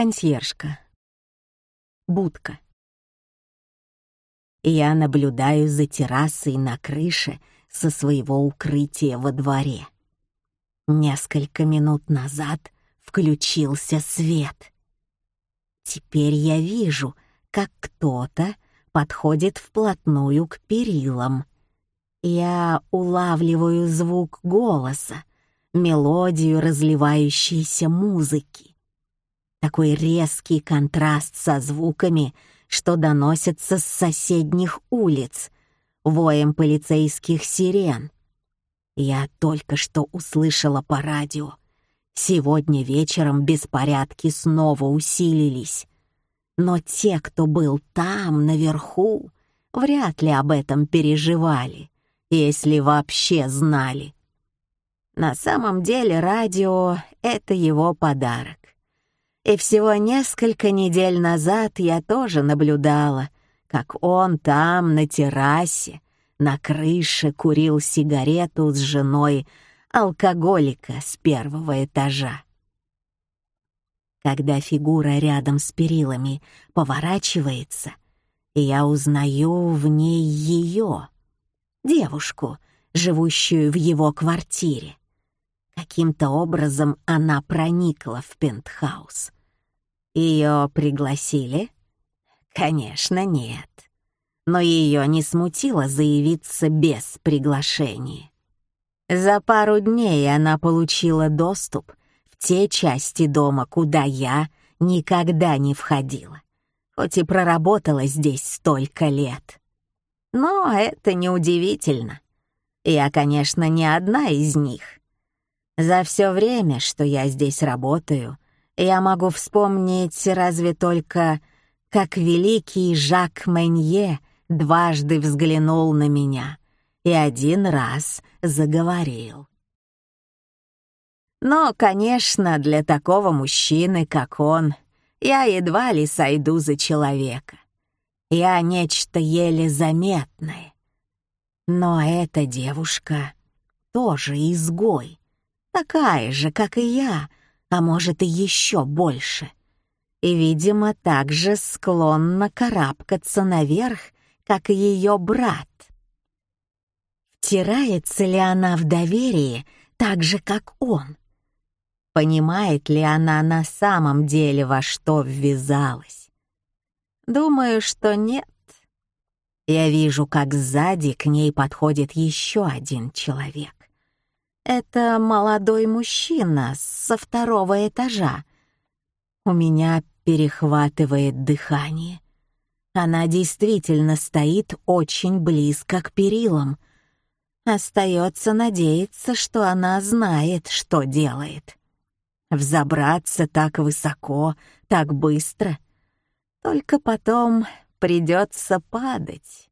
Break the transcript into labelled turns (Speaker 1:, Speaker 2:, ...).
Speaker 1: Консьержка. Будка. Я наблюдаю за террасой на крыше со своего укрытия во дворе. Несколько минут назад включился свет. Теперь я вижу, как кто-то подходит вплотную к перилам. Я улавливаю звук голоса, мелодию разливающейся музыки. Такой резкий контраст со звуками, что доносятся с соседних улиц, воем полицейских сирен. Я только что услышала по радио. Сегодня вечером беспорядки снова усилились. Но те, кто был там, наверху, вряд ли об этом переживали, если вообще знали. На самом деле радио — это его подарок. И всего несколько недель назад я тоже наблюдала, как он там, на террасе, на крыше курил сигарету с женой алкоголика с первого этажа. Когда фигура рядом с перилами поворачивается, я узнаю в ней ее, девушку, живущую в его квартире. Каким-то образом она проникла в пентхаус. Ее пригласили? Конечно, нет. Но ее не смутило заявиться без приглашения. За пару дней она получила доступ в те части дома, куда я никогда не входила, хоть и проработала здесь столько лет. Но это неудивительно. Я, конечно, не одна из них. За все время, что я здесь работаю, я могу вспомнить разве только, как великий Жак Менье дважды взглянул на меня и один раз заговорил. Но, конечно, для такого мужчины, как он, я едва ли сойду за человека. Я нечто еле заметное. Но эта девушка тоже изгой такая же, как и я, а может и еще больше. И, видимо, также склонна карабкаться наверх, как и ее брат. Втирается ли она в доверие так же, как он? Понимает ли она на самом деле, во что ввязалась? Думаю, что нет. Я вижу, как сзади к ней подходит еще один человек. Это молодой мужчина со второго этажа. У меня перехватывает дыхание. Она действительно стоит очень близко к перилам. Остается надеяться, что она знает, что делает. Взобраться так высоко, так быстро. Только потом придется падать.